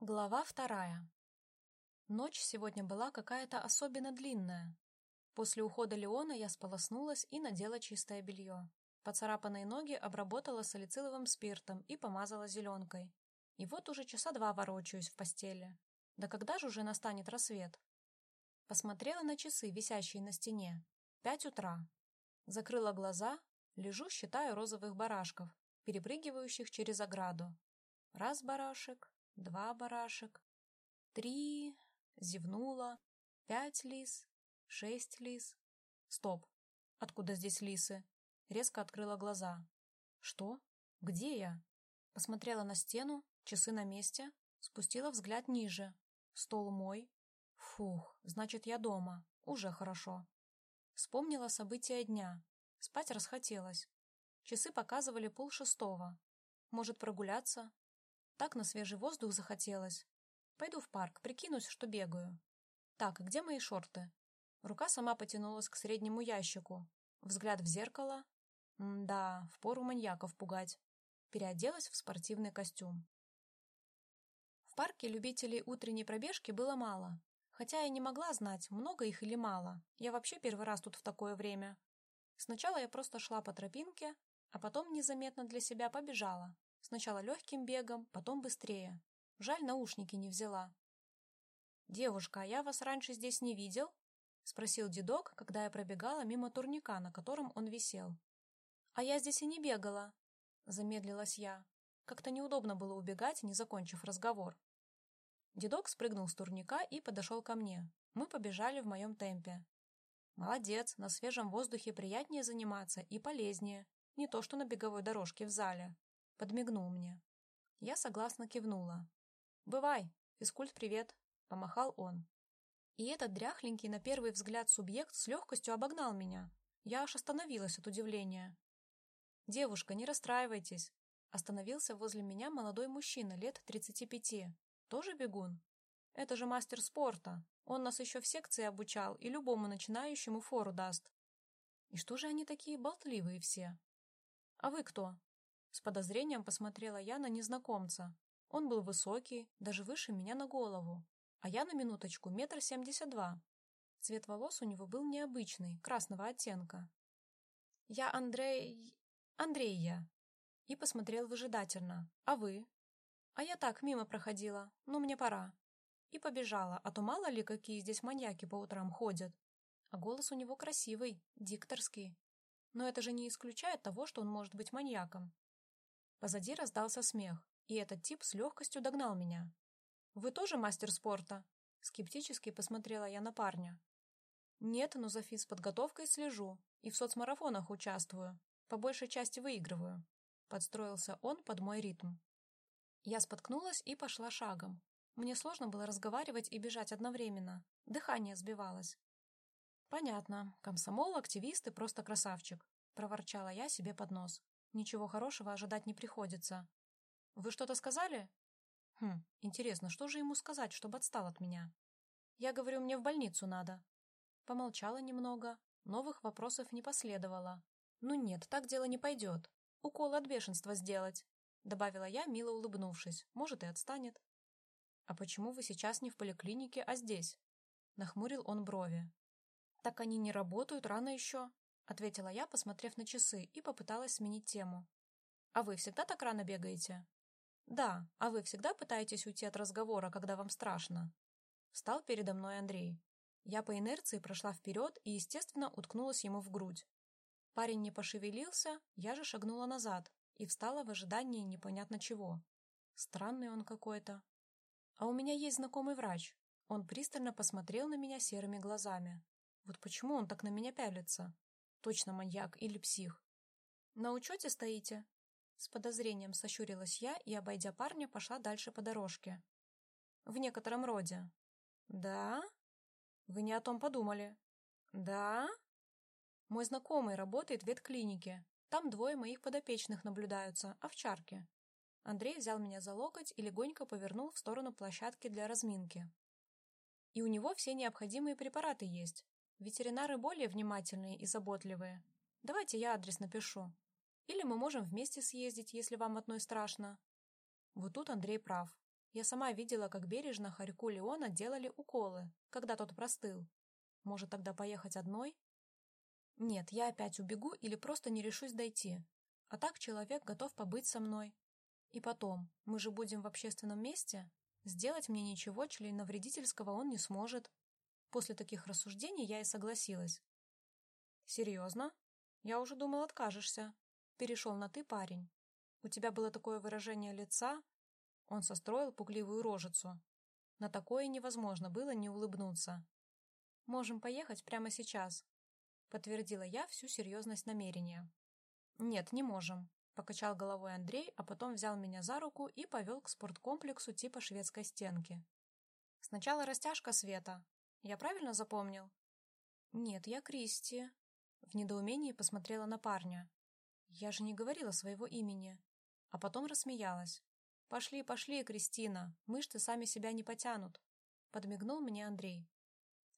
Глава вторая. Ночь сегодня была какая-то особенно длинная. После ухода Леона я сполоснулась и надела чистое белье. Поцарапанные ноги обработала салициловым спиртом и помазала зеленкой. И вот уже часа два ворочаюсь в постели. Да когда же уже настанет рассвет? Посмотрела на часы, висящие на стене. Пять утра. Закрыла глаза, лежу, считаю розовых барашков, перепрыгивающих через ограду. Раз барашек, два барашек, три, зевнула, пять лис, шесть лис. Стоп, откуда здесь лисы? Резко открыла глаза. Что? Где я? Посмотрела на стену, часы на месте, спустила взгляд ниже. Стол мой. Фух, значит, я дома. Уже хорошо. Вспомнила события дня. Спать расхотелось. Часы показывали полшестого. Может прогуляться, так на свежий воздух захотелось. Пойду в парк, прикинусь, что бегаю. Так, где мои шорты? Рука сама потянулась к среднему ящику. Взгляд в зеркало. М да, впору маньяков пугать. Переоделась в спортивный костюм. В парке любителей утренней пробежки было мало. Хотя я не могла знать, много их или мало. Я вообще первый раз тут в такое время. Сначала я просто шла по тропинке, а потом незаметно для себя побежала. Сначала легким бегом, потом быстрее. Жаль, наушники не взяла. «Девушка, а я вас раньше здесь не видел?» — спросил дедок, когда я пробегала мимо турника, на котором он висел. «А я здесь и не бегала», — замедлилась я. Как-то неудобно было убегать, не закончив разговор. Дедок спрыгнул с турника и подошел ко мне. Мы побежали в моем темпе. Молодец, на свежем воздухе приятнее заниматься и полезнее, не то что на беговой дорожке в зале. Подмигнул мне. Я согласно кивнула. «Бывай, физкульт, привет!» — помахал он. И этот дряхленький на первый взгляд субъект с легкостью обогнал меня. Я аж остановилась от удивления. «Девушка, не расстраивайтесь!» Остановился возле меня молодой мужчина лет тридцати пяти. Тоже бегун? Это же мастер спорта. Он нас еще в секции обучал и любому начинающему фору даст. И что же они такие болтливые все? А вы кто? С подозрением посмотрела я на незнакомца. Он был высокий, даже выше меня на голову, а я на минуточку метр семьдесят два. Цвет волос у него был необычный, красного оттенка. «Я Андрей... Андрей я». И посмотрел выжидательно. «А вы?» «А я так, мимо проходила. Ну, мне пора». И побежала, а то мало ли, какие здесь маньяки по утрам ходят. А голос у него красивый, дикторский. Но это же не исключает того, что он может быть маньяком. Позади раздался смех, и этот тип с легкостью догнал меня. «Вы тоже мастер спорта?» Скептически посмотрела я на парня. «Нет, но за физподготовкой слежу и в соцмарафонах участвую. По большей части выигрываю». Подстроился он под мой ритм. Я споткнулась и пошла шагом. Мне сложно было разговаривать и бежать одновременно. Дыхание сбивалось. «Понятно. Комсомол, активист и просто красавчик», — проворчала я себе под нос. Ничего хорошего ожидать не приходится. Вы что-то сказали? Хм, интересно, что же ему сказать, чтобы отстал от меня? Я говорю, мне в больницу надо. Помолчала немного. Новых вопросов не последовало. Ну нет, так дело не пойдет. Укол от бешенства сделать. Добавила я, мило улыбнувшись. Может, и отстанет. А почему вы сейчас не в поликлинике, а здесь? Нахмурил он брови. Так они не работают, рано еще ответила я, посмотрев на часы, и попыталась сменить тему. «А вы всегда так рано бегаете?» «Да, а вы всегда пытаетесь уйти от разговора, когда вам страшно?» Встал передо мной Андрей. Я по инерции прошла вперед и, естественно, уткнулась ему в грудь. Парень не пошевелился, я же шагнула назад и встала в ожидании непонятно чего. Странный он какой-то. А у меня есть знакомый врач. Он пристально посмотрел на меня серыми глазами. Вот почему он так на меня пялится? Точно маньяк или псих. На учете стоите? С подозрением сощурилась я и, обойдя парня, пошла дальше по дорожке. В некотором роде. Да? Вы не о том подумали. Да? Мой знакомый работает в ветклинике. Там двое моих подопечных наблюдаются, овчарки. Андрей взял меня за локоть и легонько повернул в сторону площадки для разминки. И у него все необходимые препараты есть. Ветеринары более внимательные и заботливые. Давайте я адрес напишу. Или мы можем вместе съездить, если вам одной страшно. Вот тут Андрей прав. Я сама видела, как бережно хорьку Леона делали уколы, когда тот простыл. Может, тогда поехать одной? Нет, я опять убегу или просто не решусь дойти. А так человек готов побыть со мной. И потом, мы же будем в общественном месте. Сделать мне ничего членовредительского он не сможет. После таких рассуждений я и согласилась. «Серьезно? Я уже думал, откажешься». Перешел на «ты» парень. «У тебя было такое выражение лица?» Он состроил пугливую рожицу. На такое невозможно было не улыбнуться. «Можем поехать прямо сейчас», — подтвердила я всю серьезность намерения. «Нет, не можем», — покачал головой Андрей, а потом взял меня за руку и повел к спорткомплексу типа шведской стенки. «Сначала растяжка Света. Я правильно запомнил?» «Нет, я Кристи», в недоумении посмотрела на парня. Я же не говорила своего имени. А потом рассмеялась. «Пошли, пошли, Кристина, мышцы сами себя не потянут», — подмигнул мне Андрей.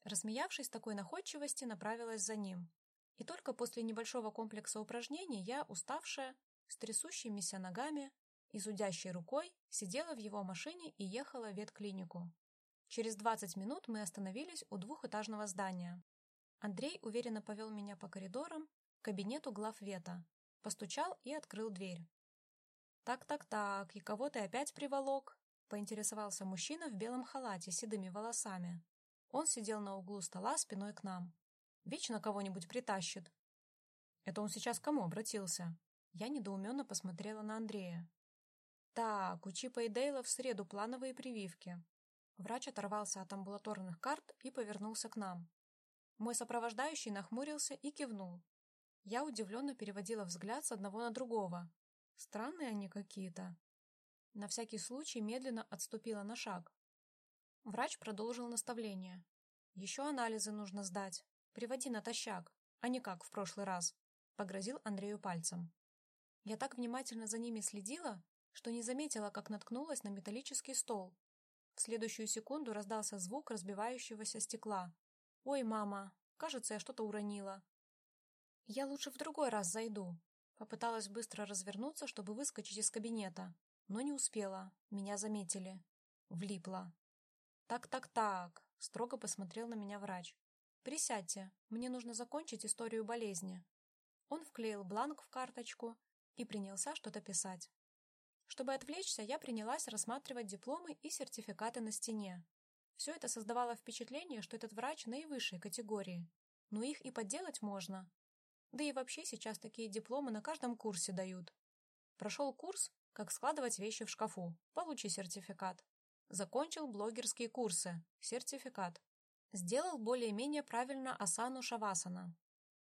Рассмеявшись такой находчивости, направилась за ним. И только после небольшого комплекса упражнений я, уставшая, с трясущимися ногами и зудящей рукой, сидела в его машине и ехала в ветклинику. Через 20 минут мы остановились у двухэтажного здания. Андрей уверенно повел меня по коридорам к кабинету главвета, постучал и открыл дверь. «Так-так-так, и кого ты опять приволок?» — поинтересовался мужчина в белом халате с седыми волосами. Он сидел на углу стола спиной к нам. «Вечно кого-нибудь притащит». «Это он сейчас к кому обратился?» Я недоуменно посмотрела на Андрея. «Так, у Чипа и Дейла в среду плановые прививки». Врач оторвался от амбулаторных карт и повернулся к нам. Мой сопровождающий нахмурился и кивнул. Я удивленно переводила взгляд с одного на другого. Странные они какие-то. На всякий случай медленно отступила на шаг. Врач продолжил наставление. «Еще анализы нужно сдать. Приводи натощак, а не как в прошлый раз», — погрозил Андрею пальцем. Я так внимательно за ними следила, что не заметила, как наткнулась на металлический стол. В следующую секунду раздался звук разбивающегося стекла, «Ой, мама, кажется, я что-то уронила». «Я лучше в другой раз зайду». Попыталась быстро развернуться, чтобы выскочить из кабинета, но не успела, меня заметили. Влипла. «Так-так-так», — строго посмотрел на меня врач. «Присядьте, мне нужно закончить историю болезни». Он вклеил бланк в карточку и принялся что-то писать. Чтобы отвлечься, я принялась рассматривать дипломы и сертификаты на стене. Все это создавало впечатление, что этот врач наивысшей категории. Но их и подделать можно. Да и вообще сейчас такие дипломы на каждом курсе дают. Прошел курс «Как складывать вещи в шкафу». Получи сертификат. Закончил блогерские курсы. Сертификат. Сделал более-менее правильно асану шавасана.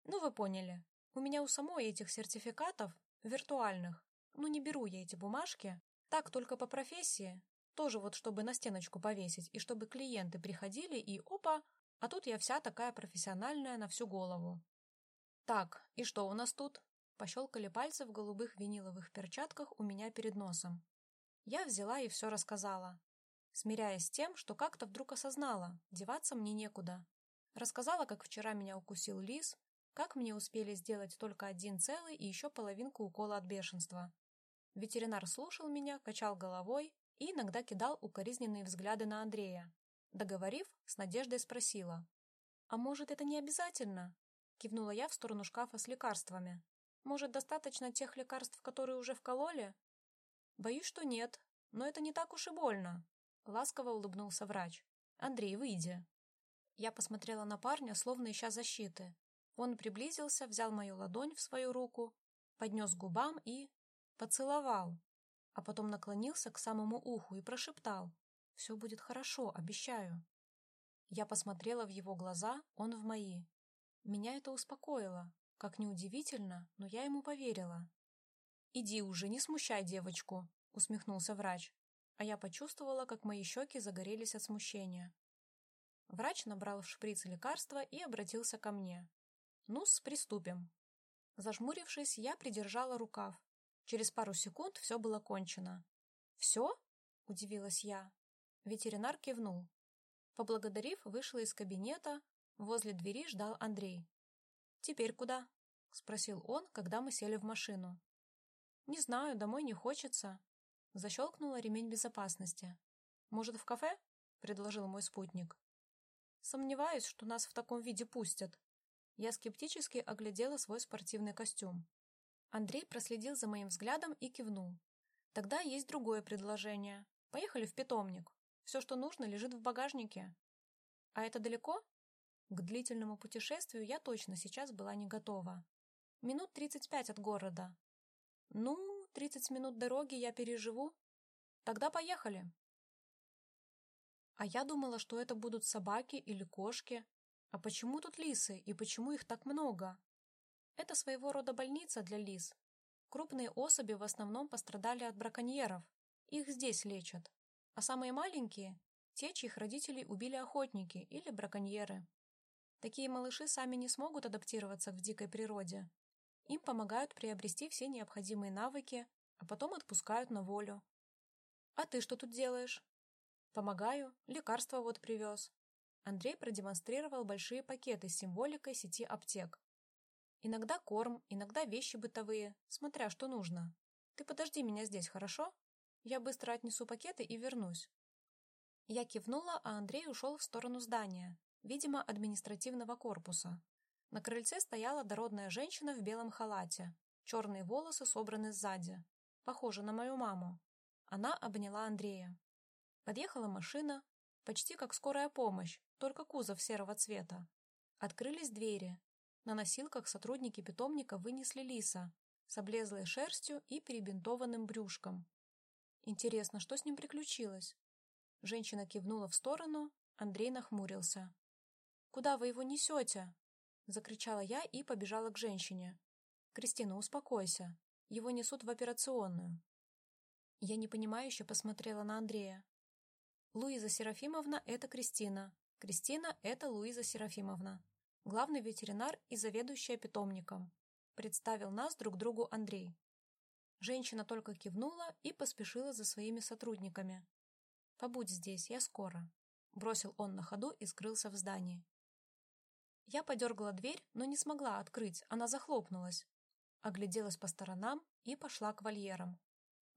Ну, вы поняли. У меня у самой этих сертификатов, виртуальных, ну не беру я эти бумажки, так только по профессии, тоже вот чтобы на стеночку повесить, и чтобы клиенты приходили и опа, а тут я вся такая профессиональная на всю голову. Так, и что у нас тут? Пощелкали пальцы в голубых виниловых перчатках у меня перед носом. Я взяла и все рассказала, смиряясь с тем, что как-то вдруг осознала, деваться мне некуда. Рассказала, как вчера меня укусил лис, как мне успели сделать только один целый и еще половинку укола от бешенства. Ветеринар слушал меня, качал головой, и иногда кидал укоризненные взгляды на Андрея. Договорив, с надеждой спросила. «А может, это не обязательно?» Кивнула я в сторону шкафа с лекарствами. «Может, достаточно тех лекарств, которые уже вкололи?» «Боюсь, что нет, но это не так уж и больно», — ласково улыбнулся врач. «Андрей, выйди». Я посмотрела на парня, словно ища защиты. Он приблизился, взял мою ладонь в свою руку, поднес губам и... поцеловал а потом наклонился к самому уху и прошептал «Все будет хорошо, обещаю». Я посмотрела в его глаза, он в мои. Меня это успокоило. Как неудивительно, но я ему поверила. «Иди уже, не смущай девочку», — усмехнулся врач. А я почувствовала, как мои щеки загорелись от смущения. Врач набрал в шприц лекарства и обратился ко мне. «Ну-с, приступим». Зажмурившись, я придержала рукав, Через пару секунд все было кончено. «Все?» – удивилась я. Ветеринар кивнул. Поблагодарив, вышла из кабинета. Возле двери ждал Андрей. «Теперь куда?» – спросил он, когда мы сели в машину. «Не знаю, домой не хочется». Защелкнула ремень безопасности. Может, в кафе?» — предложил мой спутник. «Сомневаюсь, что нас в таком виде пустят». Я скептически оглядела свой спортивный костюм. Андрей проследил за моим взглядом и кивнул. «Тогда есть другое предложение. Поехали в питомник. Все, что нужно, лежит в багажнике». «А это далеко?» К длительному путешествию я точно сейчас была не готова. Минут тридцать пять от города. Ну, тридцать минут дороги я переживу. Тогда поехали. А я думала, что это будут собаки или кошки. А почему тут лисы и почему их так много? Это своего рода больница для лис. Крупные особи в основном пострадали от браконьеров. Их здесь лечат. А самые маленькие – те, чьих родителей убили охотники или браконьеры. Такие малыши сами не смогут адаптироваться в дикой природе. Им помогают приобрести все необходимые навыки, а потом отпускают на волю. «А ты что тут делаешь?» Помогаю, лекарства вот привез. Андрей продемонстрировал большие пакеты с символикой сети аптек. Иногда корм, иногда вещи бытовые, смотря что нужно. Ты подожди меня здесь, хорошо? Я быстро отнесу пакеты и вернусь. Я кивнула, а Андрей ушел в сторону здания, видимо, административного корпуса. На крыльце стояла дородная женщина в белом халате. Черные волосы собраны сзади. Похожа на мою маму. Она обняла Андрея. Подъехала машина, почти как скорая помощь, только кузов серого цвета. Открылись двери. На носилках сотрудники питомника вынесли лиса с облезлой шерстью и перебинтованным брюшком. Интересно, что с ним приключилось? Женщина кивнула в сторону, Андрей нахмурился. «Куда вы его несете?» Закричала я и побежала к женщине. «Кристина, успокойся. Его несут в операционную». Я непонимающе посмотрела на Андрея. Луиза Серафимовна – это Кристина. Кристина – это Луиза Серафимовна. Главный ветеринар и заведующая питомником. Представил нас друг другу Андрей. Женщина только кивнула и поспешила за своими сотрудниками. «Побудь здесь, я скоро», — бросил он на ходу и скрылся в здании. Я подергала дверь, но не смогла открыть, она захлопнулась. Огляделась по сторонам и пошла к вольерам.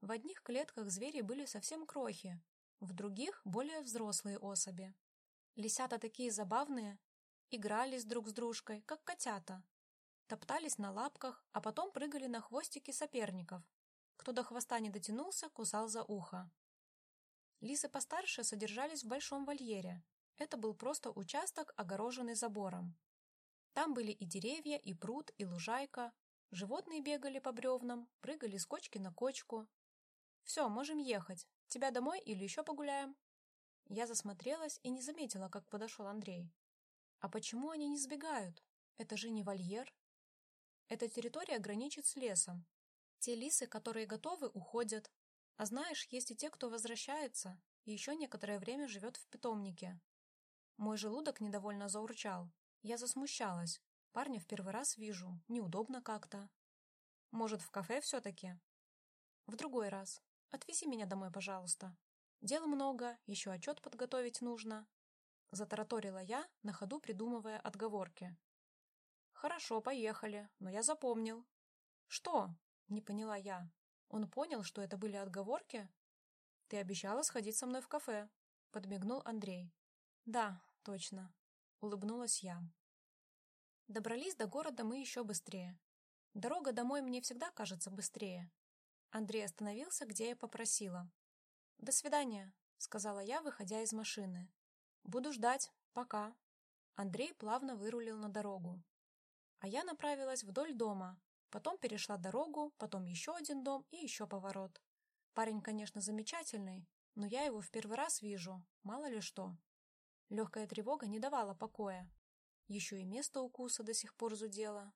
В одних клетках звери были совсем крохи, в других — более взрослые особи. Лисята такие забавные, игрались друг с дружкой, как котята. Топтались на лапках, а потом прыгали на хвостики соперников. Кто до хвоста не дотянулся, кусал за ухо. Лисы постарше содержались в большом вольере. Это был просто участок, огороженный забором. Там были и деревья, и пруд, и лужайка. Животные бегали по бревнам, прыгали с кочки на кочку. «Все, можем ехать. Тебя домой или еще погуляем?» Я засмотрелась и не заметила, как подошел Андрей. «А почему они не сбегают? Это же не вольер?» Эта территория граничит с лесом. Те лисы, которые готовы, уходят. А знаешь, есть и те, кто возвращается и еще некоторое время живет в питомнике. Мой желудок недовольно заурчал. Я засмущалась. Парня в первый раз вижу, неудобно как-то. Может, в кафе все-таки? В другой раз. Отвези меня домой, пожалуйста. Дел много, еще отчет подготовить нужно. Затараторила я, на ходу придумывая отговорки. Хорошо, поехали, но я запомнил. Что? Не поняла я. Он понял, что это были отговорки? Ты обещала сходить со мной в кафе, подмигнул Андрей. Да, точно. Улыбнулась я. Добрались до города мы еще быстрее. Дорога домой мне всегда кажется быстрее. Андрей остановился, где я попросила. «До свидания», — сказала я, выходя из машины. «Буду ждать. Пока». Андрей плавно вырулил на дорогу. А я направилась вдоль дома, потом перешла дорогу, потом еще один дом и еще поворот. Парень, конечно, замечательный, но я его в первый раз вижу, мало ли что. Легкая тревога не давала покоя. Еще и место укуса до сих пор зудело.